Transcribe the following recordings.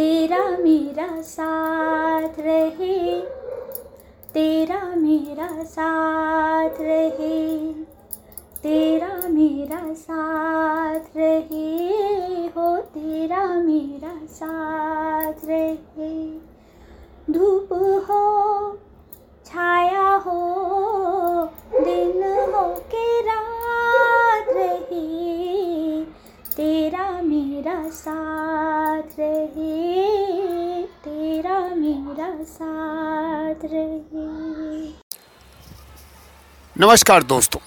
तेरा मेरा साथ रहे। तेरा मेरा साथ रहे। तेरा मेरा साथ रहे हो। तेरा मेरा साथ रहे। धूप हो, छाया हो, दिन हो के रात रहे। तेरा मेरा साथ रहे, तेरा मेरा साथ रहे। नमस्कार दोस्तों,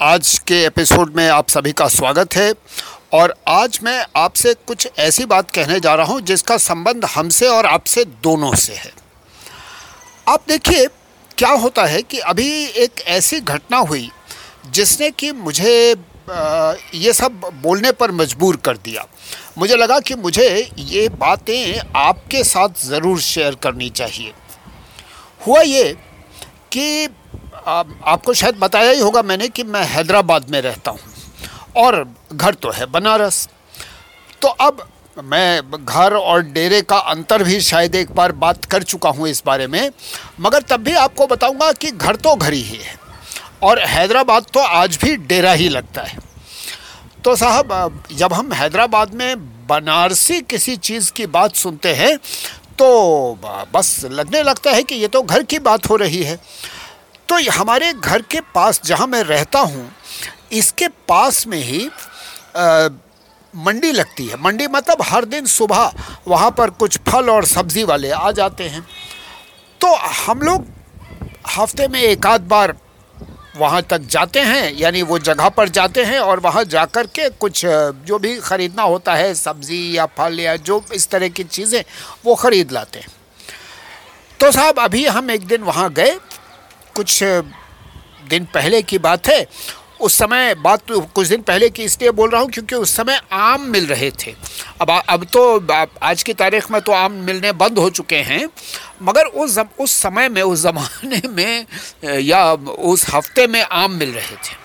आज के एपिसोड में आप सभी का स्वागत है और आज मैं आपसे कुछ ऐसी बात कहने जा रहा हूँ जिसका संबंध हमसे और आपसे दोनों से है। आप देखिए, क्या होता है कि अभी एक ऐसी घटना हुई जिसने कि मुझे ये सब बोलने पर मजबूर कर दिया। मुझे लगा कि मुझे ये बातें आपके साथ ज़रूर शेयर करनी चाहिए। हुआ ये कि आ, आपको शायद बताया ही होगा मैंने कि मैं हैदराबाद में रहता हूँ और घर तो है बनारस। तो अब मैं घर और डेरे का अंतर भी शायद एक बार बात कर चुका हूँ इस बारे में मगर तब भी आपको बताऊँगा कि घर तो घर ही है। और हैदराबाद तो आज भी डेरा ही लगता है। तो साहब जब हम हैदराबाद में बनारसी किसी चीज़ की बात सुनते हैं तो बस लगने लगता है कि ये तो घर की बात हो रही है। तो हमारे घर के पास जहाँ मैं रहता हूँ इसके पास में ही आ, मंडी लगती है। मंडी मतलब हर दिन सुबह वहाँ पर कुछ फल और सब्ज़ी वाले आ जाते हैं। तो हम लोग हफ़्ते में एक आध बार वहाँ तक जाते हैं, यानी वो जगह पर जाते हैं और वहाँ जा कर के कुछ जो भी ख़रीदना होता है, सब्ज़ी या फल या जो इस तरह की चीज़ें, वो ख़रीद लाते हैं। तो साहब, अभी हम एक दिन वहाँ गए। कुछ दिन पहले की बात है उस समय बात तो कुछ दिन पहले की इसलिए बोल रहा हूँ क्योंकि उस समय आम मिल रहे थे। अब अब तो आज की तारीख में तो आम मिलने बंद हो चुके हैं, मगर उस उस समय में, उस ज़माने में, या उस हफ़्ते में आम मिल रहे थे।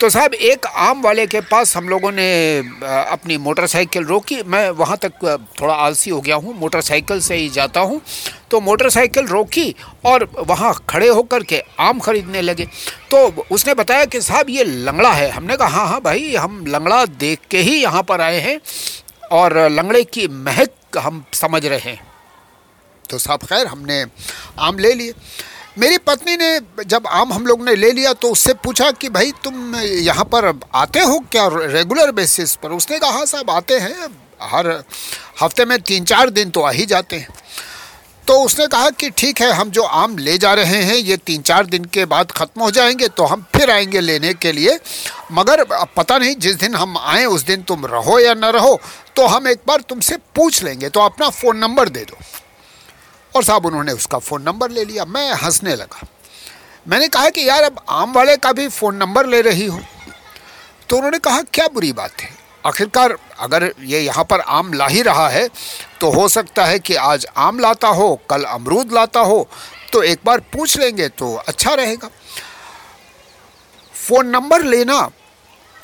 तो साहब, एक आम वाले के पास हम लोगों ने अपनी मोटरसाइकिल रोकी। मैं वहाँ तक थोड़ा आलसी हो गया हूँ। मोटरसाइकिल से ही जाता हूँ। तो मोटरसाइकिल रोकी और वहाँ खड़े होकर के आम ख़रीदने लगे। तो उसने बताया कि, साहब, ये लंगड़ा है। हमने कहा हाँ हाँ भाई, हम लंगड़ा देख के ही यहाँ पर आए हैं और लंगड़े की महक हम समझ रहे हैं। तो साहब, खैर, हमने आम ले लिए। मेरी पत्नी ने जब आम हम लोग ने ले लिया तो उससे पूछा कि भाई, तुम यहाँ पर आते हो क्या रेगुलर बेसिस पर? उसने कहा हाँ साहब, आते हैं। हर हफ़्ते में तीन चार दिन तो आ ही जाते हैं। तो उसने कहा कि ठीक है, हम जो आम ले जा रहे हैं, ये तीन चार दिन के बाद ख़त्म हो जाएँगे तो हम फिर आएँगे लेने के लिए। मगर पता नहीं, जिस दिन हम आएँ, उस दिन तुम रहो या न रहो तो हम एक बार तुमसे पूछ लेंगे। तो अपना फ़ोन नंबर दे दो। और साहब उन्होंने उसका फ़ोन नंबर ले लिया। मैं हंसने लगा। मैंने कहा कि यार, अब आम वाले का भी फ़ोन नंबर ले रही हो। तो उन्होंने कहा, क्या बुरी बात है? आखिरकार अगर ये यहाँ पर आम ला ही रहा है तो हो सकता है कि आज आम लाता हो, कल अमरूद लाता हो तो एक बार पूछ लेंगे तो अच्छा रहेगा। फ़ोन नंबर लेना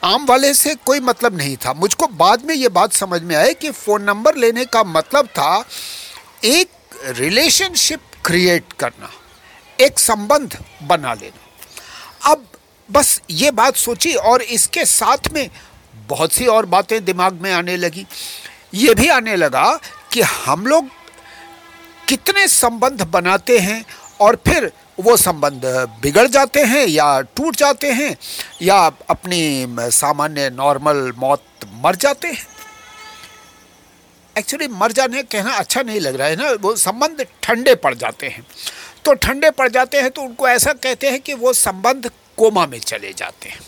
आम वाले से कोई मतलब नहीं था। मुझको बाद में ये बात समझ में आई कि फ़ोन नंबर लेने का मतलब था, एक रिलेशनशिप क्रिएट करना, एक संबंध बना लेना। अब बस ये बात सोची और इसके साथ में बहुत सी और बातें दिमाग में आने लगी। ये भी आने लगा कि हम लोग कितने संबंध बनाते हैं और फिर वो संबंध बिगड़ जाते हैं या टूट जाते हैं या अपनी सामान्य नॉर्मल मौत मर जाते हैं। एक्चुअली मर जाने कहना अच्छा नहीं लग रहा है ना, वो संबंध ठंडे पड़ जाते हैं। तो ठंडे पड़ जाते हैं तो उनको ऐसा कहते हैं कि वो संबंध कोमा में चले जाते हैं।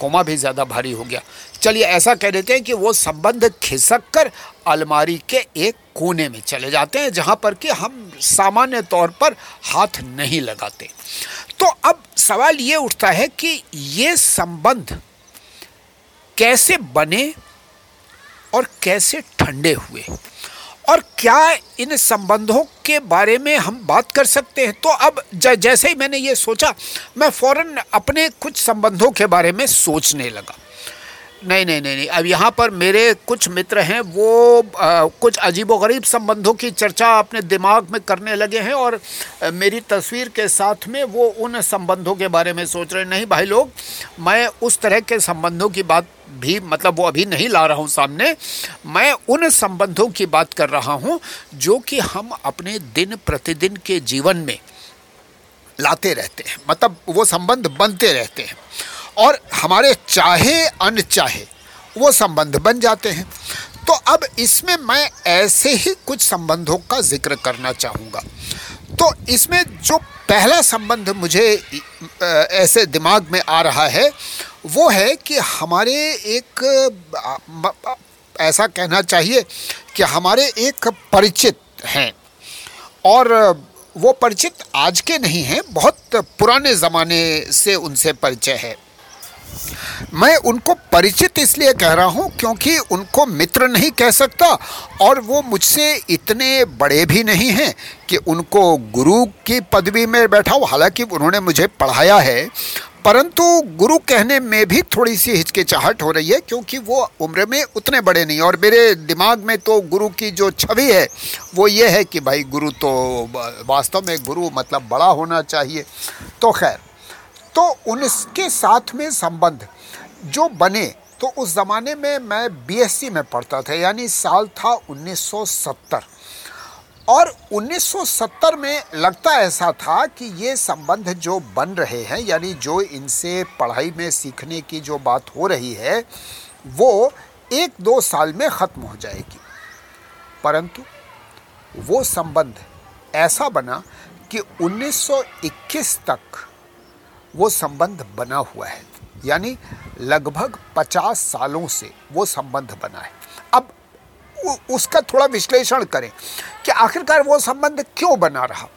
कोमा भी ज़्यादा भारी हो गया। चलिए, ऐसा कह देते हैं कि वो संबंध खिसक कर अलमारी के एक कोने में चले जाते हैं, जहाँ पर कि हम सामान्य तौर पर हाथ नहीं लगाते। तो अब सवाल ये उठता है कि ये संबंध कैसे बने और कैसे ठंडे हुए। और क्या इन संबंधों के बारे में हम बात कर सकते हैं? तो अब जैसे ही मैंने ये सोचा, मैं फ़ौरन अपने कुछ संबंधों के बारे में सोचने लगा। नहीं नहीं नहीं नहीं। अब यहाँ पर मेरे कुछ मित्र हैं वो आ, कुछ अजीबोगरीब संबंधों की चर्चा अपने दिमाग में करने लगे हैं और आ, मेरी तस्वीर के साथ में वो उन संबंधों के बारे में सोच रहे हैं। नहीं भाई लोग मैं उस तरह के संबंधों की बात भी मतलब वो अभी नहीं ला रहा हूँ सामने। मैं उन संबंधों की बात कर रहा हूँ जो कि हम अपने दिन प्रतिदिन के जीवन में लाते रहते हैं। मतलब वो संबंध बनते रहते हैं। और हमारे चाहे, अनचाहे, वो संबंध बन जाते हैं। तो अब इसमें मैं ऐसे ही कुछ संबंधों का ज़िक्र करना चाहूँगा। तो इसमें जो पहला संबंध मुझे ऐसे दिमाग में आ रहा है, वो है कि हमारे एक ऐसा कहना चाहिए कि हमारे एक परिचित हैं। और वो परिचित आज के नहीं हैं, बहुत पुराने ज़माने से उनसे परिचय है। मैं उनको परिचित इसलिए कह रहा हूँ क्योंकि उनको मित्र नहीं कह सकता और वो मुझसे इतने बड़े भी नहीं हैं कि उनको गुरु की पदवी में बैठा हूँ हालाँकि उन्होंने मुझे पढ़ाया है, परंतु गुरु कहने में भी थोड़ी सी हिचकिचाहट हो रही है क्योंकि वो उम्र में उतने बड़े नहीं और मेरे दिमाग में तो गुरु की जो छवि है, वो ये है कि भाई गुरु तो वास्तव में गुरु मतलब बड़ा होना चाहिए। तो खैर तो उनके साथ में संबंध जो बने तो उस ज़माने में मैं बीएससी में पढ़ता था, यानी साल था 1970 और 1970 में लगता ऐसा था कि ये संबंध जो बन रहे हैं, यानी जो इनसे पढ़ाई में सीखने की जो बात हो रही है, वो एक दो साल में ख़त्म हो जाएगी। परंतु वो संबंध ऐसा बना कि 1921 तक वो संबंध बना हुआ है। यानी लगभग 50 सालों से वो संबंध बना है। अब उसका थोड़ा विश्लेषण करें कि आखिरकार वो संबंध क्यों बना रहा?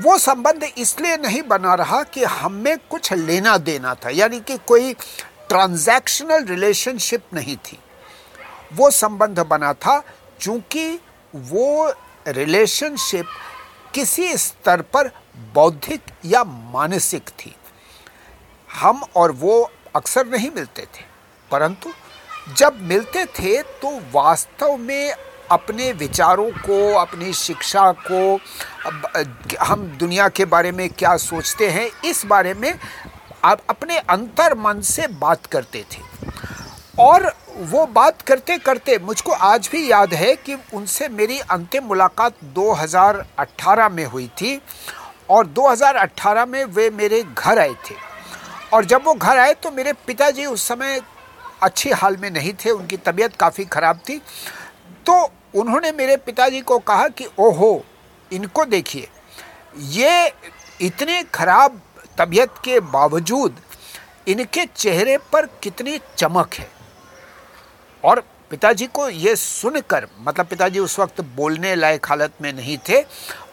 वो संबंध इसलिए नहीं बना रहा कि हमें कुछ लेना देना था, यानी कि कोई ट्रांजैक्शनल रिलेशनशिप नहीं थी। वो संबंध बना था चूँकि वो रिलेशनशिप किसी स्तर पर बौद्धिक या मानसिक थी। हम और वो अक्सर नहीं मिलते थे, परंतु जब मिलते थे तो वास्तव में अपने विचारों को, अपनी शिक्षा को हम दुनिया के बारे में क्या सोचते हैं, इस बारे में आप अपने अंतर मन से बात करते थे। और वो बात करते करते मुझको आज भी याद है कि उनसे मेरी अंतिम मुलाकात 2018 में हुई थी और 2018 में वे मेरे घर आए थे। और जब वो घर आए तो मेरे पिताजी उस समय अच्छी हाल में नहीं थे, उनकी तबीयत काफ़ी ख़राब थी। तो उन्होंने मेरे पिताजी को कहा कि, ओहो, इनको देखिए, ये इतने ख़राब तबीयत के बावजूद इनके चेहरे पर कितनी चमक है। और पिताजी को ये सुनकर मतलब पिताजी उस वक्त बोलने लायक हालत में नहीं थे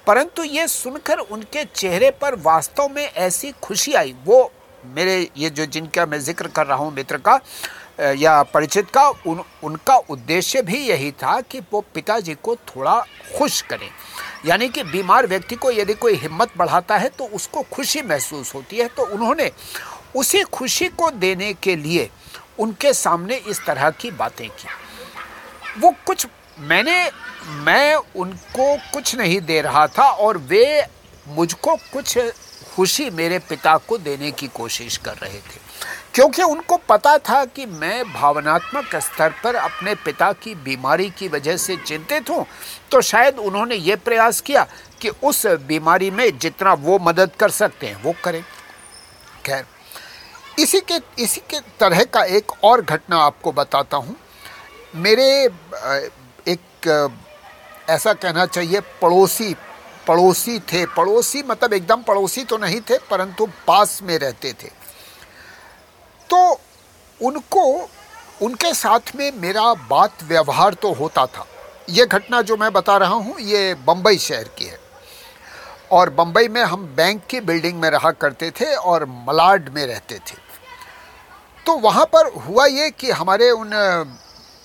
परंतु ये सुनकर उनके चेहरे पर वास्तव में ऐसी खुशी आई। वो मेरे, ये जो जिनका मैं ज़िक्र कर रहा हूँ मित्र का या परिचित का, उन, उनका उद्देश्य भी यही था कि वो पिताजी को थोड़ा खुश करें। यानी कि बीमार व्यक्ति को यदि कोई हिम्मत बढ़ाता है तो उसको खुशी महसूस होती है। तो उन्होंने उसी खुशी को देने के लिए उनके सामने इस तरह की बातें की। वो कुछ, मैंने मैं उनको कुछ नहीं दे रहा था और वे मुझको कुछ खुशी मेरे पिता को देने की कोशिश कर रहे थे। क्योंकि उनको पता था कि मैं भावनात्मक स्तर पर अपने पिता की बीमारी की वजह से चिंतित हूँ तो शायद उन्होंने ये प्रयास किया कि उस बीमारी में जितना वो मदद कर सकते हैं, वो करें। खैर, इसी के इसी के तरह का एक और घटना आपको बताता हूँ। मेरे एक ऐसा कहना चाहिए, पड़ोसी पड़ोसी थे, पड़ोसी मतलब एकदम पड़ोसी तो नहीं थे, परंतु पास में रहते थे। तो उनको, उनके साथ में मेरा बात व्यवहार तो होता था। ये घटना जो मैं बता रहा हूँ, ये बम्बई शहर की है। और बम्बई में हम बैंक की बिल्डिंग में रहा करते थे और मलाड में रहते थे। तो वहाँ पर हुआ ये कि हमारे उन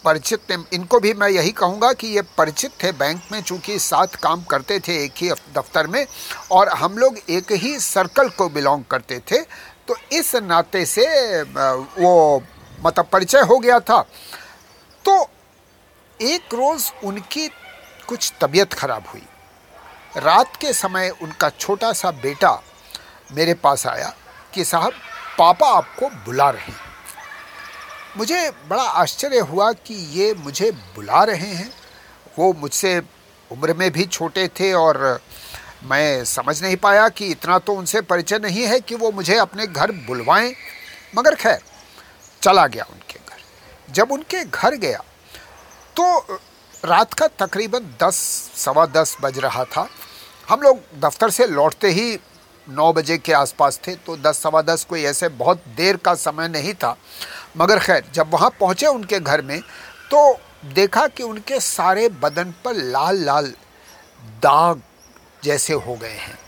परिचित इनको भी मैं यही कहूँगा कि ये परिचित थे। बैंक में चूँकि साथ काम करते थे एक ही दफ्तर में और हम लोग एक ही सर्कल को बिलोंग करते थे तो इस नाते से वो मतलब परिचय हो गया था। तो एक रोज़ उनकी कुछ तबीयत खराब हुई। रात के समय उनका छोटा सा बेटा मेरे पास आया कि साहब, पापा आपको बुला रहे हैं। मुझे बड़ा आश्चर्य हुआ कि ये मुझे बुला रहे हैं। वो मुझसे उम्र में भी छोटे थे और मैं समझ नहीं पाया कि इतना तो उनसे परिचय नहीं है कि वो मुझे अपने घर बुलवाएँ। मगर खैर, चला गया उनके घर। जब उनके घर गया तो रात का तकरीबन दस, सवा दस बज रहा था। हम लोग दफ्तर से लौटते ही नौ बजे के आसपास थे तो दस, सवा दस कोई ऐसे बहुत देर का समय नहीं था। मगर खैर, जब वहाँ पहुँचे उनके घर में तो देखा कि उनके सारे बदन पर लाल लाल दाग जैसे हो गए हैं।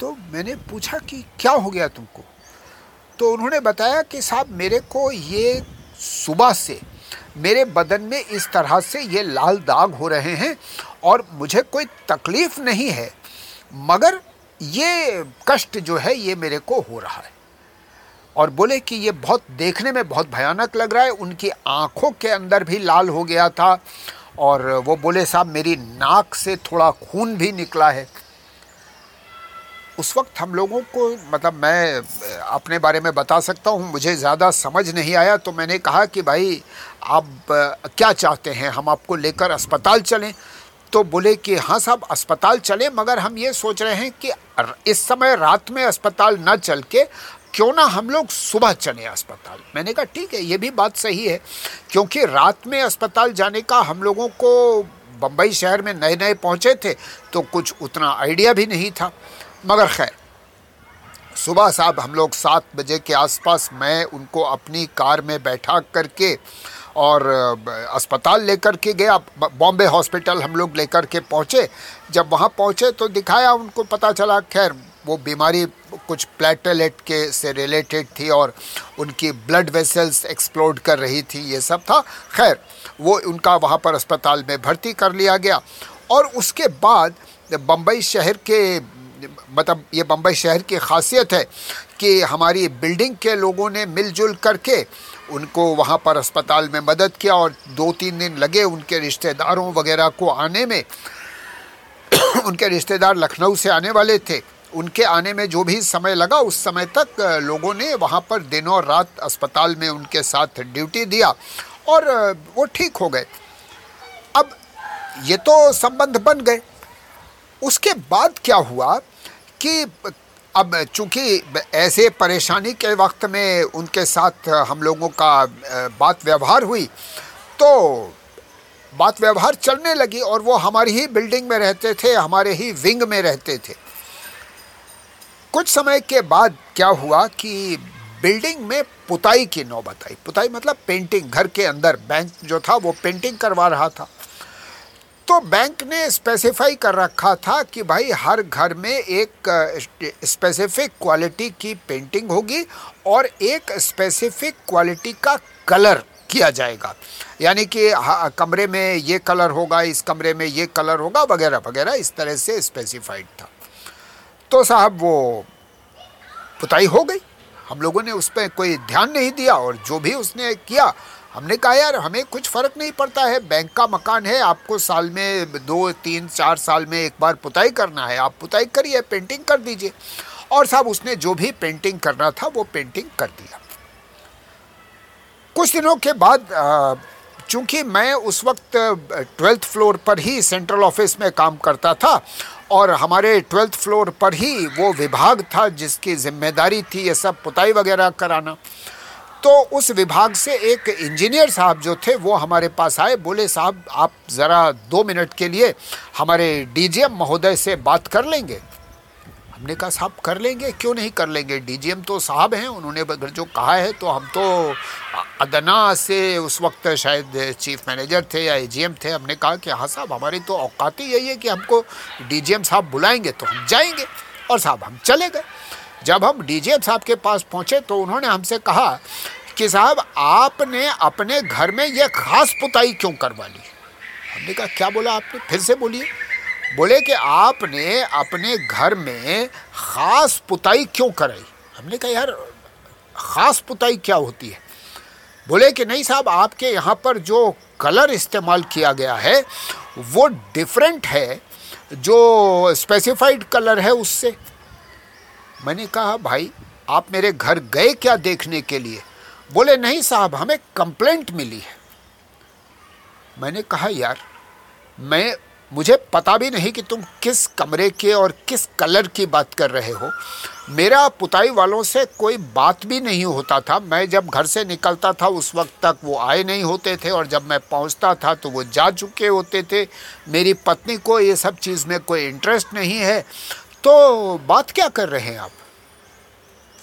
तो मैंने पूछा कि क्या हो गया तुमको? तो उन्होंने बताया कि साहब, मेरे को ये सुबह से, मेरे बदन में इस तरह से ये लाल दाग हो रहे हैं और मुझे कोई तकलीफ़ नहीं है, मगर ये कष्ट जो है, ये मेरे को हो रहा है। और बोले कि ये बहुत देखने में बहुत भयानक लग रहा है, उनकी आँखों के अंदर भी लाल हो गया था और वो बोले, साहब, मेरी नाक से थोड़ा खून भी निकला है। उस वक्त हम लोगों को मतलब मैं, अपने बारे में बता सकता हूँ, मुझे ज़्यादा समझ नहीं आया तो मैंने कहा कि, भाई, आप, क्या चाहते हैं, हम आपको लेकर अस्पताल चलें? तो बोले कि हाँ साहब, अस्पताल चले, मगर हम ये सोच रहे हैं कि इस समय रात में अस्पताल न चल के क्यों ना हम लोग सुबह चले अस्पताल? मैंने कहा, ठीक है, ये भी बात सही है, क्योंकि रात में अस्पताल जाने का हम लोगों को बम्बई शहर में नए नए पहुँचे थे तो कुछ उतना आइडिया भी नहीं था। मगर खैर, सुबह साहब हम लोग सात बजे के आसपास मैं उनको अपनी कार में बैठा करके और अस्पताल लेकर के गया। बॉम्बे हॉस्पिटल हम लोग लेकर के पहुँचे। जब वहाँ पहुँचे तो दिखाया उनको, पता चला, खैर वो बीमारी कुछ प्लेटलेट के से रिलेटेड थी और उनकी ब्लड वेसल्स एक्सप्लोड कर रही थी, ये सब था। खैर, वो उनका वहाँ पर अस्पताल में भर्ती कर लिया गया। और उसके बाद बम्बई शहर के मतलब ये बम्बई शहर की खासियत है कि हमारी बिल्डिंग के लोगों ने मिलजुल करके उनको वहाँ पर अस्पताल में मदद किया और दो तीन दिन लगे उनके रिश्तेदारों वगैरह को आने में। उनके रिश्तेदार लखनऊ से आने वाले थे। उनके आने में जो भी समय लगा, उस समय तक लोगों ने वहाँ पर दिनों रात अस्पताल में उनके साथ ड्यूटी दिया और वो ठीक हो गए। अब ये तो संबंध बन गए। उसके बाद क्या हुआ कि, अब चूँकि ऐसे परेशानी के वक्त में उनके साथ हम लोगों का बात व्यवहार हुई तो बात व्यवहार चलने लगी और वो हमारी ही बिल्डिंग में रहते थे, हमारे ही विंग में रहते थे। कुछ समय के बाद क्या हुआ कि बिल्डिंग में पुताई की नौबत आई। पुताई मतलब पेंटिंग, घर के अंदर। बैंक जो था वो पेंटिंग करवा रहा था। तो बैंक ने स्पेसिफाई कर रखा था कि भाई हर घर में एक स्पेसिफिक क्वालिटी की पेंटिंग होगी और एक स्पेसिफिक क्वालिटी का कलर किया जाएगा। यानी कि कमरे में ये कलर होगा, इस कमरे में ये कलर होगा, वगैरह वगैरह। इस तरह से स्पेसिफाइड था। तो साहब वो पुताई हो गई। हम लोगों ने उस पर कोई ध्यान नहीं दिया और जो भी उसने किया, हमने कहा, यार, हमें कुछ फ़र्क नहीं पड़ता है। बैंक का मकान है, आपको साल में दो, तीन, चार साल में एक बार पुताई करना है। आप पुताई करिए, पेंटिंग कर दीजिए। और साहब उसने जो भी पेंटिंग करना था, वो पेंटिंग कर दिया। कुछ दिनों के बाद चूँकि मैं उस वक्त ट्वेल्थ फ्लोर पर ही सेंट्रल ऑफ़िस में काम करता था और हमारे ट्वेल्थ फ्लोर पर ही वो विभाग था जिसकी ज़िम्मेदारी थी ये सब पुताई वगैरह कराना। तो उस विभाग से एक इंजीनियर साहब जो थे वो हमारे पास आए, बोले, साहब, आप ज़रा दो मिनट के लिए हमारे डीजीएम महोदय से बात कर लेंगे। हमने कहा, साहब, कर लेंगे, क्यों नहीं कर लेंगे? डीजीएम तो साहब हैं, उन्होंने अगर जो कहा है तो हम तो अदना से उस वक्त शायद चीफ मैनेजर थे या एजीएम थे, हमने कहा कि हाँ साहब, हमारी तो औकात ही यही है कि हमको डीजीएम साहब बुलाएँगे तो हम जाएँगे। और साहब, हम चले गए। जब हम डीजीएम साहब के पास पहुँचे तो उन्होंने हमसे कहा कि, साहब, आपने अपने घर में यह खास पुताई क्यों करवा ली? हमने कहा, क्या बोला आपने? फिर से बोलिए। बोले कि आपने अपने घर में ख़ास पुताई क्यों कराई? हमने कहा, यार, ख़ास पुताई क्या होती है? बोले कि, नहीं साहब, आपके यहाँ पर जो कलर इस्तेमाल किया गया है, वो डिफरेंट है, जो स्पेसिफाइड कलर है उससे। मैंने कहा, भाई, आप मेरे घर गए क्या देखने के लिए? बोले, नहीं साहब, हमें कंप्लेंट मिली है। मैंने कहा, यार, मैं मुझे पता भी नहीं कि तुम किस कमरे के और किस कलर की बात कर रहे हो। मेरा पुताई वालों से कोई बात भी नहीं होता था। मैं जब घर से निकलता था, उस वक्त तक वो आए नहीं होते थे और जब मैं पहुँचता था तो वो जा चुके होते थे। मेरी पत्नी को ये सब चीज़ में कोई इंटरेस्ट नहीं है। तो बात क्या कर रहे हैं आप?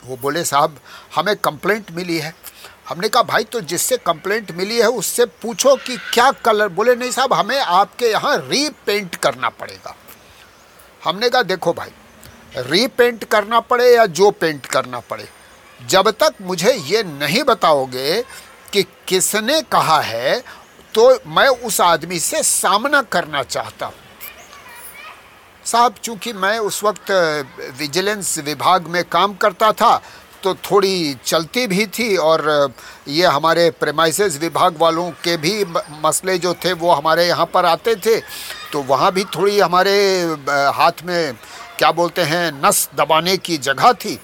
वो बोले, साहब, हमें कंप्लेंट मिली है। हमने कहा, भाई तो जिससे कंप्लेंट मिली है, उससे पूछो कि क्या कलर बोले, नहीं साहब, हमें आपके यहाँ रीपेंट करना पड़ेगा। हमने कहा, देखो भाई रीपेंट करना पड़े या जो पेंट करना पड़े, जब तक मुझे ये नहीं बताओगे कि किसने कहा है तो मैं उस आदमी से सामना करना चाहता हूँ। साहब, चूँकि मैं उस वक्त विजिलेंस विभाग में काम करता था तो थोड़ी चलती भी थी और ये हमारे प्रेमाइसेस विभाग वालों के भी मसले जो थे वो हमारे यहाँ पर आते थे। तो वहाँ भी थोड़ी हमारे हाथ में, क्या बोलते हैं, नस दबाने की जगह थी।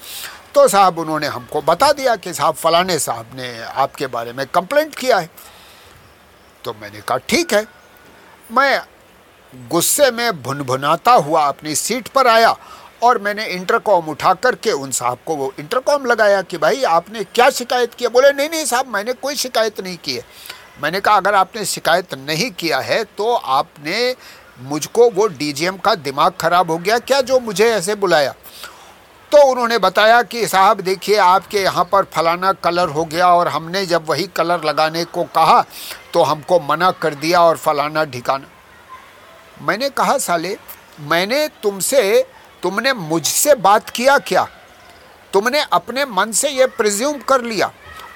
तो साहब उन्होंने हमको बता दिया कि साहब, फलाने साहब ने आपके बारे में कंप्लेंट किया है। तो मैंने कहा, ठीक है। मैं गुस्से में भुनभुनाता हुआ अपनी सीट पर आया और मैंने इंटरकॉम उठा करके उन साहब को वो इंटरकॉम लगाया कि भाई आपने क्या शिकायत किया बोले, नहीं नहीं साहब, मैंने कोई शिकायत नहीं की है। मैंने कहा, अगर आपने शिकायत नहीं किया है तो आपने मुझको वो डीजीएम का दिमाग ख़राब हो गया क्या जो मुझे ऐसे बुलाया? तो उन्होंने बताया कि, साहब, देखिए, आपके यहाँ पर फलाना कलर हो गया और हमने जब वही कलर लगाने को कहा तो हमको मना कर दिया और फलाना ढिकाना मैंने कहा, साले, मैंने तुमसे तुमने मुझसे बात किया क्या? तुमने अपने मन से ये प्रिज्यूम कर लिया?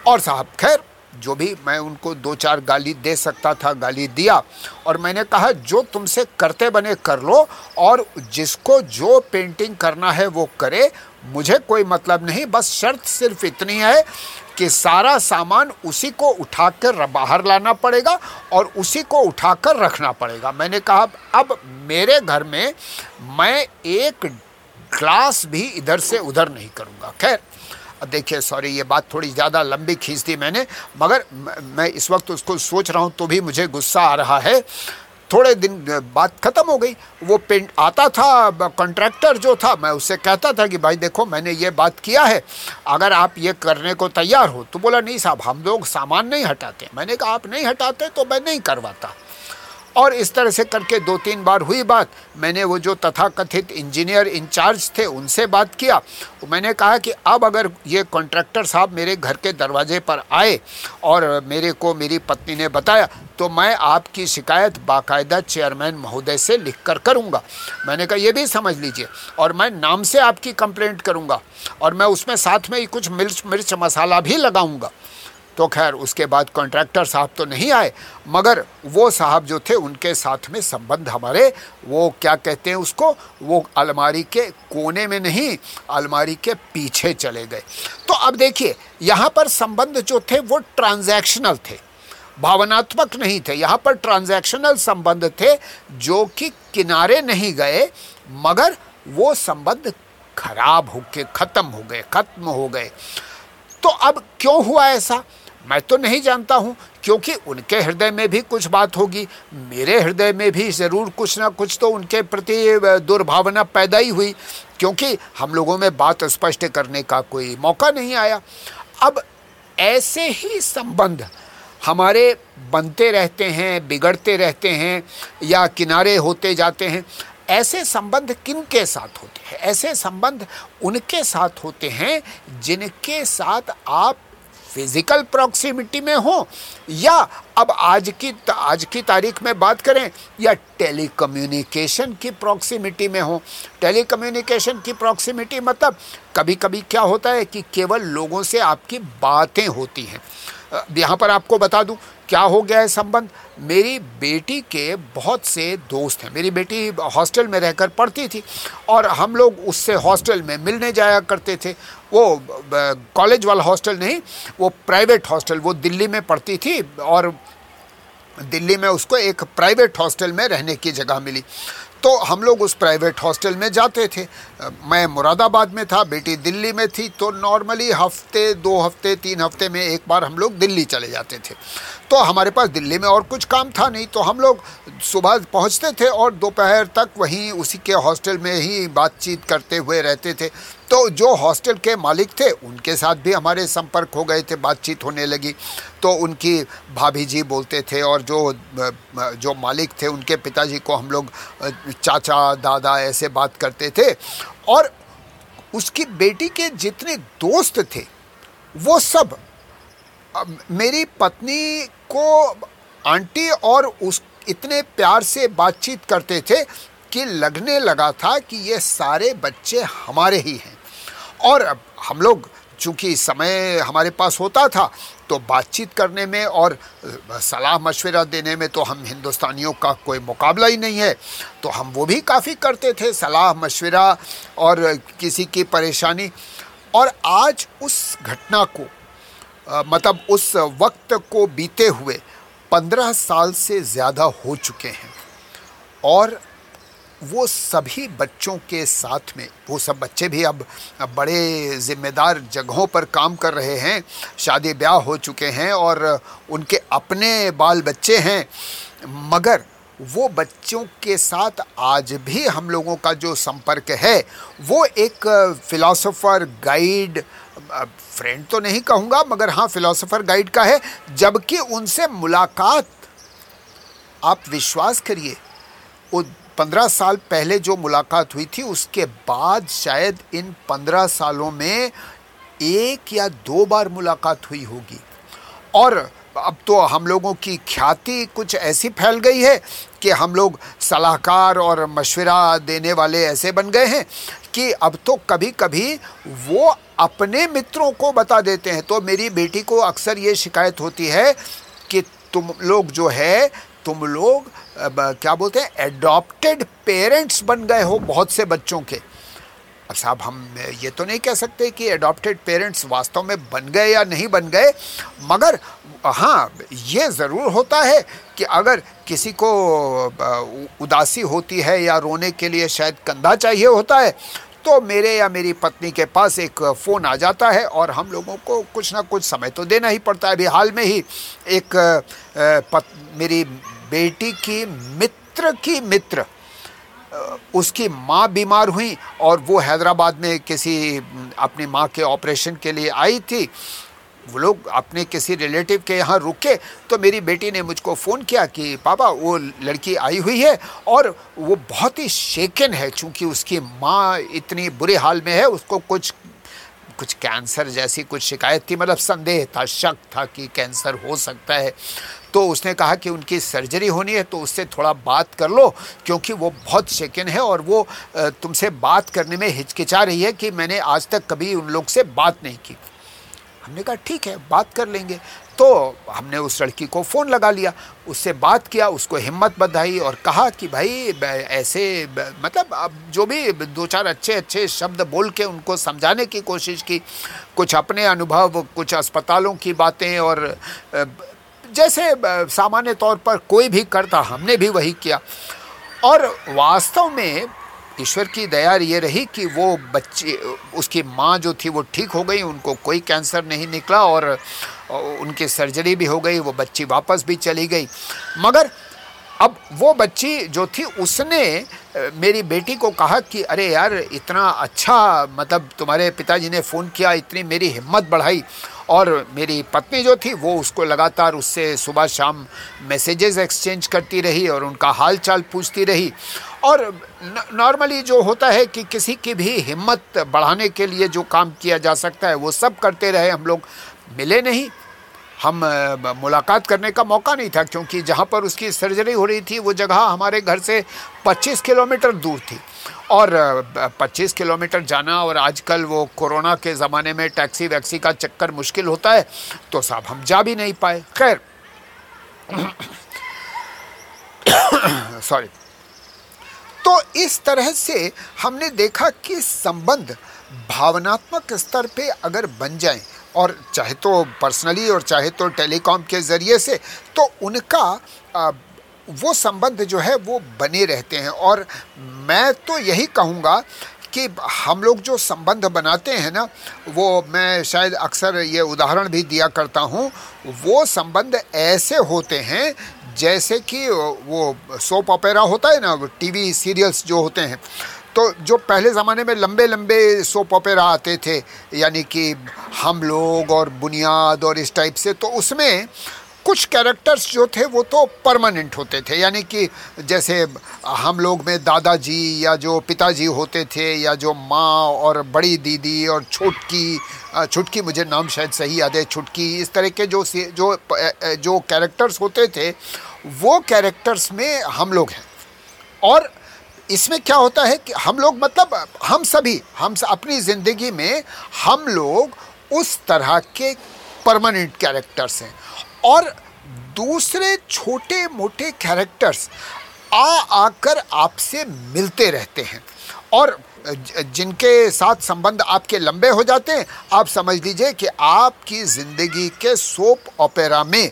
और साहब, खैर, जो भी मैं उनको दो चार गाली दे सकता था, गाली दिया, और मैंने कहा, जो तुमसे करते बने कर लो, और जिसको जो पेंटिंग करना है वो करे, मुझे कोई मतलब नहीं, बस शर्त सिर्फ़ इतनी है कि सारा सामान उसी को उठाकर बाहर लाना पड़ेगा और उसी को उठाकर रखना पड़ेगा। मैंने कहा, अब मेरे घर में मैं एक ग्लास भी इधर से उधर नहीं करूँगा। खैर, अब देखिए, सॉरी, ये बात थोड़ी ज़्यादा लंबी खींच दी मैंने, मगर मैं इस वक्त उसको सोच रहा हूँ तो भी मुझे गुस्सा आ रहा है। थोड़े दिन बात ख़त्म हो गई। वो पेंट आता था कॉन्ट्रैक्टर जो था, मैं उससे कहता था कि, भाई देखो, मैंने ये बात किया है, अगर आप ये करने को तैयार हो। तो बोला, नहीं साहब, हम लोग सामान नहीं हटाते मैंने कहा, आप नहीं हटाते तो मैं नहीं करवाता। और इस तरह से करके दो तीन बार हुई बात। मैंने वो जो तथाकथित इंजीनियर इंचार्ज थे, उनसे बात किया। मैंने कहा कि अब अगर ये कॉन्ट्रैक्टर साहब मेरे घर के दरवाजे पर आए और मेरे को मेरी पत्नी ने बताया तो मैं आपकी शिकायत बाकायदा चेयरमैन महोदय से लिख कर करूँगा। मैंने कहा, ये भी समझ लीजिए। और मैं नाम से आपकी कंप्लेंट करूँगा और मैं उसमें साथ में ही कुछ मिर्च मिर्च मसाला भी लगाऊँगा। तो खैर, उसके बाद कॉन्ट्रैक्टर साहब तो नहीं आए, मगर वो साहब जो थे, उनके साथ में संबंध हमारे, वो क्या कहते हैं उसको, वो अलमारी के कोने में नहीं, अलमारी के पीछे चले गए। तो अब देखिए, यहाँ पर संबंध जो थे, वो ट्रांजैक्शनल थे, भावनात्मक नहीं थे। यहाँ पर ट्रांजैक्शनल संबंध थे, जो कि किनारे नहीं गए, मगर वो संबंध खराब होके ख़त्म हो गए, ख़त्म हो गए। तो अब क्यों हुआ ऐसा? मैं तो नहीं जानता हूँ, क्योंकि उनके हृदय में भी कुछ बात होगी। मेरे हृदय में भी ज़रूर कुछ ना कुछ तो उनके प्रति दुर्भावना पैदा ही हुई, क्योंकि हम लोगों में बात स्पष्ट करने का कोई मौका नहीं आया। अब ऐसे ही संबंध हमारे बनते रहते हैं, बिगड़ते रहते हैं, या किनारे होते जाते हैं, ऐसे संबंध किन के साथ होते हैं? ऐसे संबंध उनके साथ होते हैं, जिनके साथ आप फ़िज़िकल प्रॉक्सिमिटी में हो, या अब आज की आज की तारीख में बात करें, या टेलीकम्युनिकेशन की प्रॉक्सिमिटी में हो। टेलीकम्युनिकेशन की प्रॉक्सिमिटी मतलब कभी कभी क्या होता है कि केवल लोगों से आपकी बातें होती हैं। यहाँ पर आपको बता दूँ, क्या हो गया है संबंध? मेरी बेटी के बहुत से दोस्त हैं। मेरी बेटी हॉस्टल में रहकर पढ़ती थी और हम लोग उससे हॉस्टल में मिलने जाया करते थे। वो कॉलेज वाला हॉस्टल नहीं, वो प्राइवेट हॉस्टल, वो दिल्ली में पढ़ती थी और दिल्ली में उसको एक प्राइवेट हॉस्टल में रहने की जगह मिली। तो हम लोग उस प्राइवेट हॉस्टल में जाते थे। मैं मुरादाबाद में था, बेटी दिल्ली में थी तो नॉर्मली हफ़्ते, दो हफ़्ते, तीन हफ़्ते में एक बार हम लोग दिल्ली चले जाते थे। तो हमारे पास दिल्ली में और कुछ काम था नहीं तो हम लोग सुबह पहुँचते थे और दोपहर तक वहीं उसी के हॉस्टल में ही बातचीत करते हुए रहते थे। तो जो हॉस्टल के मालिक थे, उनके साथ भी हमारे संपर्क हो गए थे, बातचीत होने लगी। तो उनकी भाभी जी बोलते थे और जो जो मालिक थे, उनके पिताजी को हम लोग, चाचा, दादा ऐसे बात करते थे। और उसकी बेटी के जितने दोस्त थे, वो सब मेरी पत्नी को आंटी और उस, इतने प्यार से बातचीत करते थे कि लगने लगा था कि ये सारे बच्चे हमारे ही हैं। और हम लोग, चूँकि समय हमारे पास होता था तो बातचीत करने में और सलाह मशवरा देने में तो हम हिंदुस्तानियों का कोई मुकाबला ही नहीं है। तो हम वो भी काफ़ी करते थे, सलाह मशवरा और किसी की परेशानी। और आज उस घटना को मतलब उस वक्त को बीते हुए पंद्रह साल से ज़्यादा हो चुके हैं। और वो सभी बच्चों के साथ में, वो सब बच्चे भी अब बड़े ज़िम्मेदार जगहों पर काम कर रहे हैं, शादी ब्याह हो चुके हैं और उनके अपने बाल बच्चे हैं। मगर वो बच्चों के साथ आज भी हम लोगों का जो संपर्क है, वो एक फ़िलासफ़र गाइड फ्रेंड तो नहीं कहूँगा, मगर हाँ फ़िलासफ़र गाइड का है, जबकि उनसे मुलाकात, आप विश्वास करिए पंद्रह साल पहले जो मुलाकात हुई थी, उसके बाद शायद इन पंद्रह सालों में एक या दो बार मुलाकात हुई होगी। और अब तो हम लोगों की ख्याति कुछ ऐसी फैल गई है कि हम लोग सलाहकार और मशवरा देने वाले ऐसे बन गए हैं कि अब तो कभी कभी वो अपने मित्रों को बता देते हैं। तो मेरी बेटी को अक्सर ये शिकायत होती है कि तुम लोग जो है तुम लोग क्या बोलते हैं एडॉप्टेड पेरेंट्स बन गए हो बहुत से बच्चों के। अब साहब हम ये तो नहीं कह सकते कि एडॉप्टेड पेरेंट्स वास्तव में बन गए या नहीं बन गए मगर हाँ ये ज़रूर होता है कि अगर किसी को उदासी होती है या रोने के लिए शायद कंधा चाहिए होता है तो मेरे या मेरी पत्नी के पास एक फ़ोन आ जाता है और हम लोगों को कुछ ना कुछ समय तो देना ही पड़ता है। अभी हाल में ही एक पत, मेरी बेटी की मित्र की मित्र उसकी माँ बीमार हुई और वो हैदराबाद में किसी, अपनी माँ के ऑपरेशन के लिए आई थी। वो लोग अपने किसी रिलेटिव के यहाँ रुके तो मेरी बेटी ने मुझको फ़ोन किया कि, पापा, वो लड़की आई हुई है और वो बहुत ही शेकन है, चूँकि उसकी माँ इतनी बुरे हाल में है, उसको कुछ कुछ कैंसर जैसी कुछ शिकायत थी मतलब संदेह था, शक था कि कैंसर हो सकता है। तो उसने कहा कि उनकी सर्जरी होनी है तो उससे थोड़ा बात कर लो, क्योंकि वो बहुत शेकन है और वो तुमसे बात करने में हिचकिचा रही है कि मैंने आज तक कभी उन लोग से बात नहीं की। हमने कहा, ठीक है, बात कर लेंगे। तो हमने उस लड़की को फ़ोन लगा लिया, उससे बात किया, उसको हिम्मत बधाई और कहा कि, भाई ऐसे मतलब अब जो भी दो चार अच्छे अच्छे शब्द बोल के उनको समझाने की कोशिश की, कुछ अपने अनुभव, कुछ अस्पतालों की बातें और जैसे सामान्य तौर पर कोई भी करता, हमने भी वही किया। और वास्तव में ईश्वर की दया ये रही कि वो बच्चे, उसकी माँ जो थी वो ठीक हो गई, उनको कोई कैंसर नहीं निकला और उनकी सर्जरी भी हो गई, वो बच्ची वापस भी चली गई। मगर अब वो बच्ची जो थी, उसने मेरी बेटी को कहा कि, अरे यार, इतना अच्छा मतलब तुम्हारे पिताजी ने फ़ोन किया, इतनी मेरी हिम्मत बढ़ाई। और मेरी पत्नी जो थी, वो उसको लगातार उससे सुबह शाम मैसेजेस एक्सचेंज करती रही और उनका हाल चाल पूछती रही। और नॉर्मली जो होता है कि किसी की भी हिम्मत बढ़ाने के लिए जो काम किया जा सकता है, वो सब करते रहे। हम लोग मिले नहीं। हम मुलाकात करने का मौका नहीं था, क्योंकि जहाँ पर उसकी सर्जरी हो रही थी, वो जगह हमारे घर से 25 किलोमीटर दूर थी। और 25 किलोमीटर जाना और आजकल वो कोरोना के ज़माने में टैक्सी वैक्सी का चक्कर मुश्किल होता है तो साहब हम जा भी नहीं पाए। खैर, सॉरी। तो इस तरह से हमने देखा कि संबंध भावनात्मक स्तर पे अगर बन जाए और चाहे तो पर्सनली और चाहे तो टेलीकॉम के ज़रिए से तो उनका वो संबंध जो है वो बने रहते हैं। और मैं तो यही कहूँगा कि हम लोग जो संबंध बनाते हैं ना, वो मैं शायद अक्सर ये उदाहरण भी दिया करता हूँ, वो संबंध ऐसे होते हैं जैसे कि वो सोप ऑपेरा होता है ना टीवी सीरियल्स जो होते हैं। तो जो पहले ज़माने में लंबे लंबे सोप ऑपेरा आते थे, यानी कि हम लोग और बुनियाद और इस टाइप से तो उसमें कुछ कैरेक्टर्स जो थे वो तो परमानेंट होते थे। यानी कि जैसे हम लोग में दादाजी या जो पिताजी होते थे, या जो माँ और बड़ी दीदी और छुटकी छुटकी मुझे नाम शायद सही याद है, छुटकी, इस तरह के जो जो जो कैरेक्टर्स होते थे, वो कैरेक्टर्स में हम लोग हैं। और इसमें क्या होता है कि हम लोग मतलब हम सभी, हम अपनी ज़िंदगी में हम लोग उस तरह के परमानेंट कैरेक्टर्स हैं। और दूसरे छोटे मोटे कैरेक्टर्स आ, आकर आपसे मिलते रहते हैं। और जिनके साथ संबंध आपके लंबे हो जाते हैं, आप समझ लीजिए कि आपकी ज़िंदगी के सोप ओपेरा में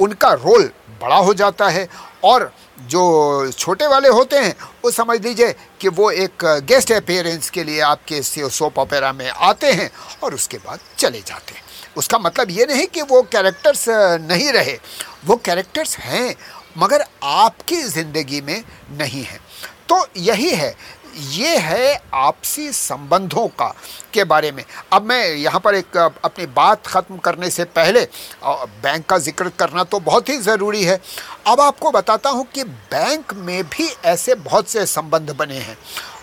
उनका रोल बड़ा हो जाता है। और जो छोटे वाले होते हैं, वो समझ लीजिए कि वो एक गेस्ट अपेयरेंस के लिए आपके सोप ओपेरा में आते हैं और उसके बाद चले जाते हैं। उसका मतलब ये नहीं कि वो कैरेक्टर्स नहीं रहे। वो कैरेक्टर्स हैं, मगर आपकी ज़िंदगी में नहीं हैं। तो यही है। ये है आपसी संबंधों का, के बारे में। अब मैं यहाँ पर एक अपनी बात ख़त्म करने से पहले बैंक का ज़िक्र करना तो बहुत ही ज़रूरी है। अब आपको बताता हूँ कि बैंक में भी ऐसे बहुत से संबंध बने हैं।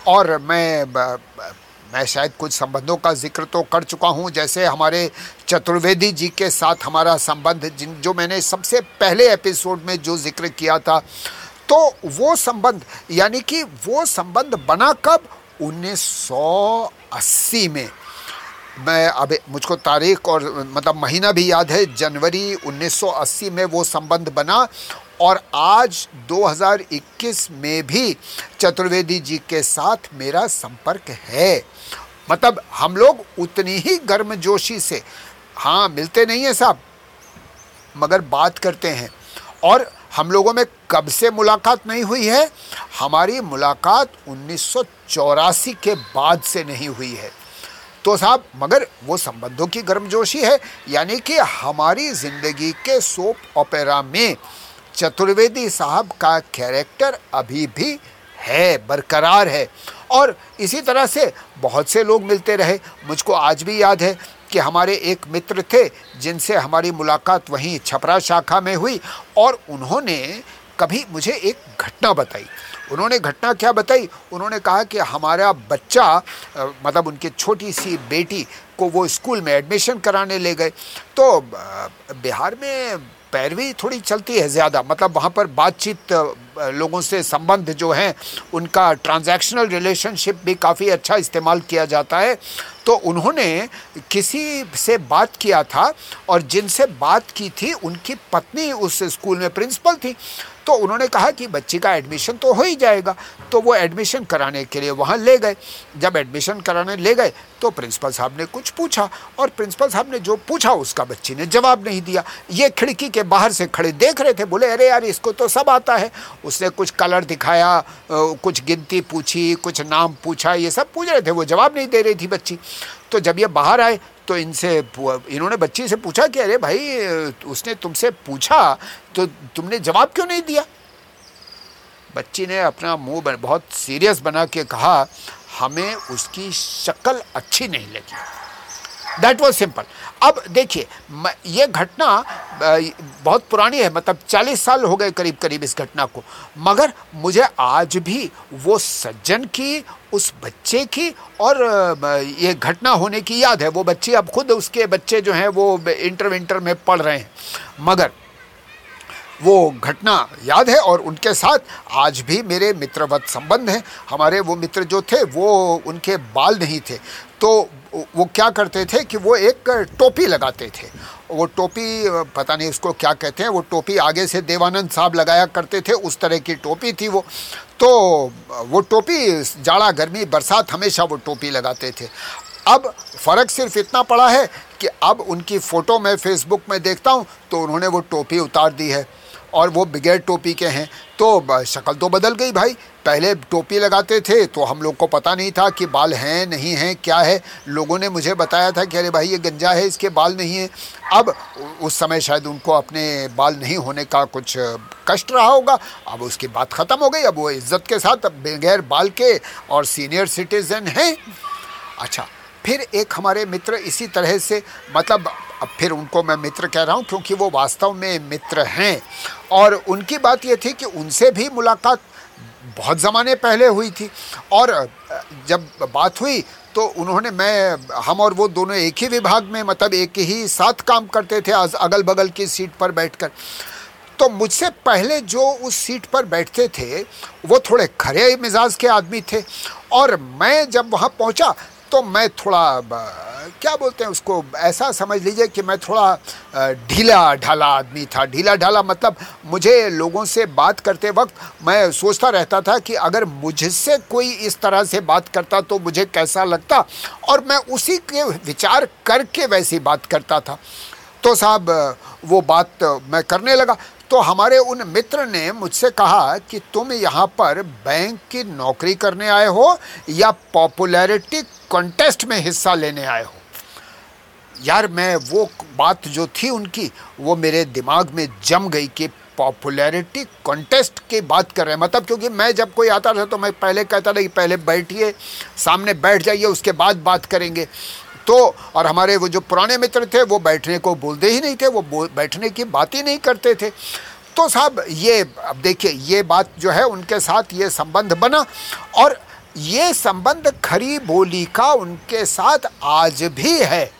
और मैं मैं शायद कुछ संबंधों का ज़िक्र तो कर चुका हूँ, जैसे हमारे चतुर्वेदी जी के साथ हमारा संबंध, जिन, जो मैंने सबसे पहले एपिसोड में जो ज़िक्र किया था। तो वो संबंध, यानी कि वो संबंध बना कब? 1980 में। मैं अब मुझको तारीख और मतलब महीना भी याद है, जनवरी 1980 में वो संबंध बना। और आज 2021 में भी चतुर्वेदी जी के साथ मेरा संपर्क है। मतलब हम लोग उतनी ही गर्मजोशी से हाँ मिलते नहीं हैं साहब, मगर बात करते हैं। और हम लोगों में कब से मुलाकात नहीं हुई है? हमारी मुलाकात उन्नीस सौ चौरासी के बाद से नहीं हुई है। तो साहब, मगर वो संबंधों की गर्मजोशी है, यानी कि हमारी ज़िंदगी के सोप ओपेरा में चतुर्वेदी साहब का कैरेक्टर अभी भी है, बरकरार है। और इसी तरह से बहुत से लोग मिलते रहे। मुझको आज भी याद है कि हमारे एक मित्र थे, जिनसे हमारी मुलाकात वहीं छपरा शाखा में हुई और उन्होंने कभी मुझे एक घटना बताई। उन्होंने घटना क्या बताई? उन्होंने कहा कि हमारा बच्चा मतलब उनकी छोटी सी बेटी को वो स्कूल में एडमिशन कराने ले गए। तो बिहार में पैरवी थोड़ी चलती है ज़्यादा। मतलब वहाँ पर बातचीत लोगों से संबंध जो हैं, उनका ट्रांजैक्शनल रिलेशनशिप भी काफ़ी अच्छा इस्तेमाल किया जाता है। तो उन्होंने किसी से बात किया था और जिनसे बात की थी, उनकी पत्नी उस स्कूल में प्रिंसिपल थी। तो उन्होंने कहा कि बच्ची का एडमिशन तो हो ही जाएगा। तो वो एडमिशन कराने के लिए वहाँ ले गए। जब एडमिशन कराने ले गए तो प्रिंसिपल साहब ने कुछ पूछा और प्रिंसिपल साहब ने जो पूछा, उसका बच्ची ने जवाब नहीं दिया। ये खिड़की के बाहर से खड़े देख रहे थे, बोले, अरे यार, इसको तो सब आता है। उसने कुछ कलर दिखाया कुछ गिनती पूछी, कुछ नाम पूछा, ये सब पूछ रहे थे। वो जवाब नहीं दे रही थी बच्ची। तो जब ये बाहर आए तो इनसे इन्होंने बच्ची से पूछा कि, अरे भाई, उसने तुमसे पूछा तो तुमने जवाब क्यों नहीं दिया? बच्ची ने अपना मुँह बहुत सीरियस बना के कहा, हमें उसकी शक्ल अच्छी नहीं लगी. दैट वॉज़ सिंपल अब देखिए ये घटना बहुत पुरानी है मतलब 40 साल हो गए करीब करीब इस घटना को। मगर मुझे आज भी वो सज्जन की, उस बच्चे की और ये घटना होने की याद है। वो बच्चे, अब खुद उसके बच्चे जो हैं, वो इंटर विंटर में पढ़ रहे हैं। मगर वो घटना याद है और उनके साथ आज भी मेरे मित्रवत संबंध हैं। हमारे वो मित्र जो थे, वो उनके बाल नहीं थे। तो वो क्या करते थे कि वो एक टोपी लगाते थे। वो टोपी, पता नहीं उसको क्या कहते हैं, वो टोपी आगे से देवानंद साहब लगाया करते थे, उस तरह की टोपी थी वो। तो वो टोपी, जाड़ा, गर्मी, बरसात, हमेशा वो टोपी लगाते थे। अब फ़र्क सिर्फ़ इतना पड़ा है कि अब उनकी फ़ोटो मैं फेसबुक में देखता हूँ तो उन्होंने वो टोपी उतार दी है। और वो बगैर टोपी के हैं। तो शक्ल तो बदल गई भाई। पहले टोपी लगाते थे तो हम लोग को पता नहीं था कि बाल हैं, नहीं हैं, क्या है। लोगों ने मुझे बताया था कि, अरे भाई, ये गंजा है, इसके बाल नहीं हैं। अब उस समय शायद उनको अपने बाल नहीं होने का कुछ कष्ट रहा होगा। अब उसकी बात ख़त्म हो गई, अब वो इज़्ज़त के साथ बगैर बाल के और सीनियर सिटीज़न हैं। अच्छा फिर एक हमारे मित्र इसी तरह से मतलब अब फिर उनको मैं मित्र कह रहा हूँ क्योंकि वो वास्तव में मित्र हैं। और उनकी बात ये थी कि उनसे भी मुलाकात बहुत ज़माने पहले हुई थी। और जब बात हुई तो उन्होंने, मैं, हम और वो दोनों एक ही विभाग में मतलब एक ही साथ काम करते थे अगल बगल की सीट पर बैठकर। तो मुझसे पहले जो उस सीट पर बैठते थे, वो थोड़े खरे मिजाज के आदमी थे। और मैं जब वहाँ पहुँचा तो मैं थोड़ा क्या बोलते हैं उसको, ऐसा समझ लीजिए कि मैं थोड़ा ढीला ढाला आदमी था। ढीला ढाला मतलब मुझे लोगों से बात करते वक्त मैं सोचता रहता था कि अगर मुझसे कोई इस तरह से बात करता तो मुझे कैसा लगता और मैं उसी के विचार करके वैसी बात करता था। तो साहब, वो बात मैं करने लगा। तो हमारे उन मित्र ने मुझसे कहा कि तुम यहाँ पर बैंक की नौकरी करने आए हो या पॉपुलैरिटी कॉन्टेस्ट में हिस्सा लेने आए हो। यार, मैं वो बात जो थी उनकी, वो मेरे दिमाग में जम गई कि पॉपुलैरिटी कॉन्टेस्ट की बात कर रहे हैं। मतलब क्योंकि मैं जब कोई आता था तो मैं पहले कहता था कि पहले बैठिए, सामने बैठ जाइए, उसके बाद बात करेंगे। तो और हमारे वो जो पुराने मित्र थे, वो बैठने को बोलते ही नहीं थे, वो बैठने की बात ही नहीं करते थे। तो साहब, ये, अब देखिए, ये बात जो है, उनके साथ ये संबंध बना, और ये संबंध खरी बोली का उनके साथ आज भी है।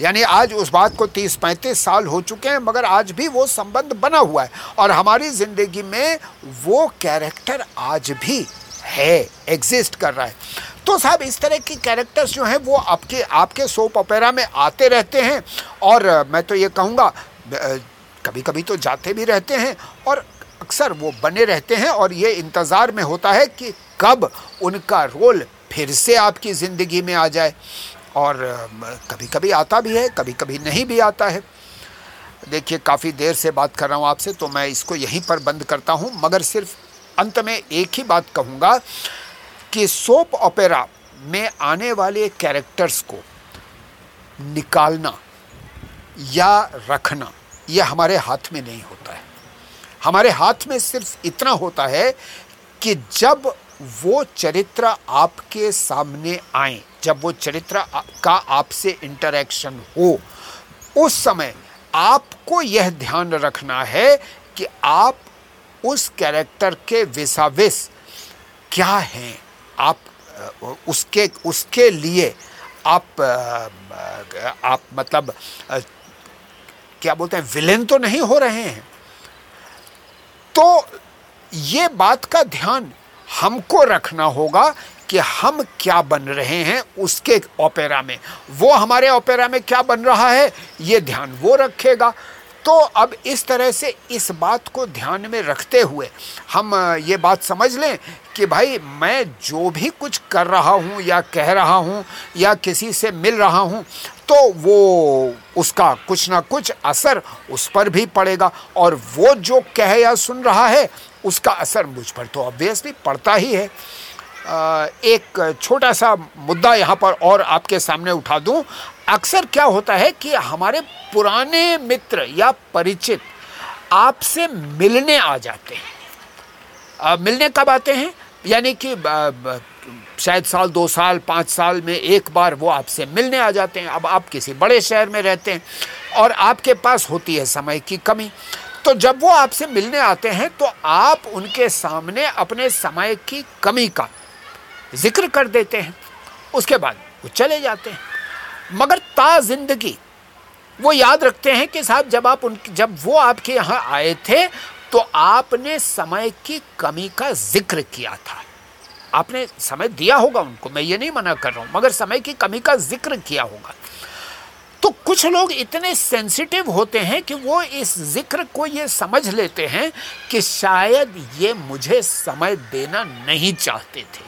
यानी आज उस बात को तीस पैंतीस साल हो चुके हैं, मगर आज भी वो संबंध बना हुआ है, और हमारी ज़िंदगी में वो कैरेक्टर आज भी है, एग्जिस्ट कर रहा है। तो साहब, इस तरह की कैरेक्टर्स जो हैं, वो आपके आपके सोप ओपेरा में आते रहते हैं। और मैं तो ये कहूँगा कभी कभी तो जाते भी रहते हैं और अक्सर वो बने रहते हैं और ये इंतज़ार में होता है कि कब उनका रोल फिर से आपकी ज़िंदगी में आ जाए। और कभी कभी आता भी है कभी कभी नहीं भी आता है। देखिए, काफ़ी देर से बात कर रहा हूँ आपसे तो मैं इसको यहीं पर बंद करता हूँ। मगर सिर्फ़ अंत में एक ही बात कहूँगा कि सोप ओपेरा में आने वाले कैरेक्टर्स को निकालना या रखना, यह हमारे हाथ में नहीं होता है। हमारे हाथ में सिर्फ़ इतना होता है कि जब वो चरित्र आपके सामने आए, जब वो चरित्र का आपसे इंटरेक्शन हो, उस समय आपको यह ध्यान रखना है कि आप उस कैरेक्टर के विसाविस क्या हैं। आप उसके उसके लिए आप आप मतलब क्या बोलते हैं विलेन तो नहीं हो रहे हैं। तो ये बात का ध्यान हमको रखना होगा कि हम क्या बन रहे हैं उसके ओपेरा में। वो हमारे ओपेरा में क्या बन रहा है, ये ध्यान वो रखेगा। तो अब इस तरह से इस बात को ध्यान में रखते हुए हम ये बात समझ लें कि भाई मैं जो भी कुछ कर रहा हूँ या कह रहा हूँ या किसी से मिल रहा हूँ तो वो उसका कुछ ना कुछ असर उस पर भी पड़ेगा और वो जो कह या सुन रहा है, उसका असर मुझ पर तो ऑब्वियसली पड़ता ही है। एक छोटा सा मुद्दा यहाँ पर और आपके सामने उठा दूँ। अक्सर क्या होता है कि हमारे पुराने मित्र या परिचित आपसे मिलने आ जाते हैं। आ, मिलने कब आते हैं? यानी कि शायद साल दो साल पाँच साल में एक बार वो आपसे मिलने आ जाते हैं। अब आप किसी बड़े शहर में रहते हैं और आपके पास होती है समय की कमी। तो जब वो आपसे मिलने आते हैं तो आप उनके सामने अपने समय की कमी का ज़िक्र कर देते हैं। उसके बाद वो चले जाते हैं। मगर ता ज़िंदगी, वो याद रखते हैं कि साहब जब आप उन जब वो आपके यहाँ आए थे तो आपने समय की कमी का ज़िक्र किया था। आपने समय दिया होगा उनको, मैं ये नहीं मना कर रहा हूँ, मगर समय की कमी का ज़िक्र किया होगा। तो कुछ लोग इतने सेंसिटिव होते हैं कि वो इस ज़िक्र को ये समझ लेते हैं कि शायद ये मुझे समय देना नहीं चाहते थे।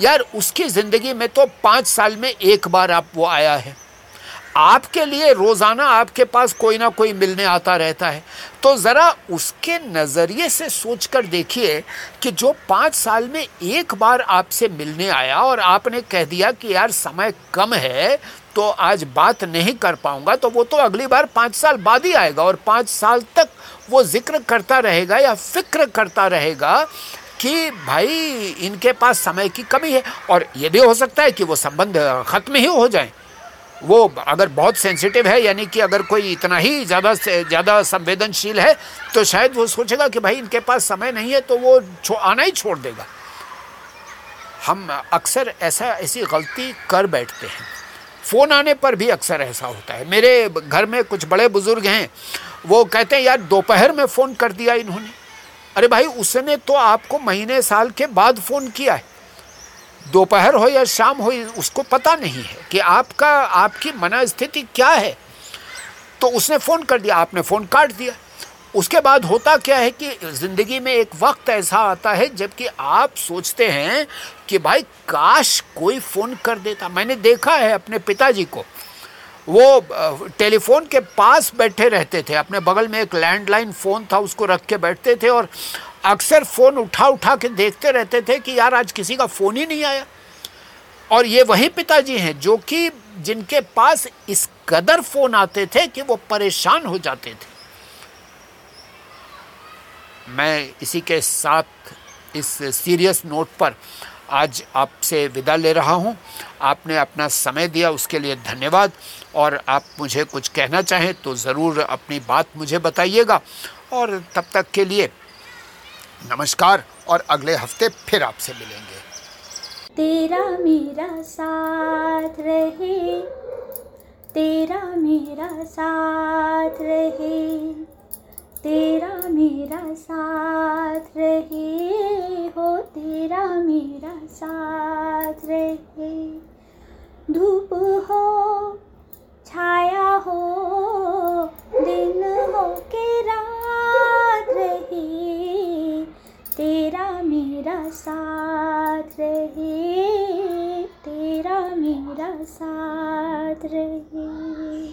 यार, उसकी ज़िंदगी में तो पाँच साल में एक बार आप वो आया है। आपके लिए रोज़ाना आपके पास कोई ना कोई मिलने आता रहता है। तो ज़रा उसके नज़रिए से सोच कर देखिए कि जो पाँच साल में एक बार आपसे मिलने आया और आपने कह दिया कि यार, समय कम है तो आज बात नहीं कर पाऊँगा तो वो तो अगली बार पाँच साल बाद ही आएगा और पाँच साल तक वो ज़िक्र करता रहेगा या फ़िक्र करता रहेगा कि भाई, इनके पास समय की कमी है और ये भी हो सकता है कि वो संबंध ख़त्म ही हो जाए। वो अगर बहुत सेंसिटिव है, यानी कि अगर कोई इतना ही ज़्यादा से ज़्यादा संवेदनशील है तो शायद वो सोचेगा कि भाई, इनके पास समय नहीं है तो वो आना ही छोड़ देगा। हम अक्सर ऐसा, ऐसी गलती कर बैठते हैं। फ़ोन आने पर भी अक्सर ऐसा होता है। मेरे घर में कुछ बड़े बुज़ुर्ग हैं, वो कहते हैं, यार, दोपहर में फ़ोन कर दिया इन्होंने। अरे भाई, उसने तो आपको महीने, साल के बाद फ़ोन किया है। दोपहर हो या शाम हो, उसको पता नहीं है कि आपका, आपकी मना स्थिति क्या है। तो उसने फ़ोन कर दिया, आपने फ़ोन काट दिया। उसके बाद होता क्या है कि ज़िंदगी में एक वक्त ऐसा आता है, जबकि आप सोचते हैं कि भाई, काश कोई फ़ोन कर देता। मैंने देखा है अपने पिताजी को वो टेलीफोन के पास बैठे रहते थे। अपने बगल में एक लैंडलाइन फ़ोन था, उसको रख के बैठते थे और अक्सर फ़ोन उठा उठा के देखते रहते थे कि यार आज किसी का फ़ोन ही नहीं आया। और ये वही पिताजी हैं जो कि जिनके पास इस कदर फ़ोन आते थे कि वो परेशान हो जाते थे। मैं इसी के साथ इस सीरियस नोट पर आज आपसे विदा ले रहा हूँ। आपने अपना समय दिया, उसके लिए धन्यवाद। और आप मुझे कुछ कहना चाहें तो ज़रूर अपनी बात मुझे बताइएगा। और तब तक के लिए नमस्कार, और अगले हफ़्ते फिर आपसे मिलेंगे। तेरा मेरा साथ रहे, तेरा मेरा साथ रहे। तेरा मेरा साथ रहे हो, तेरा मेरा साथ रहे। धूप हो, छाया हो, दिन हो के रात रहे, तेरा मेरा साथ रहे, तेरा मेरा साथ रहे।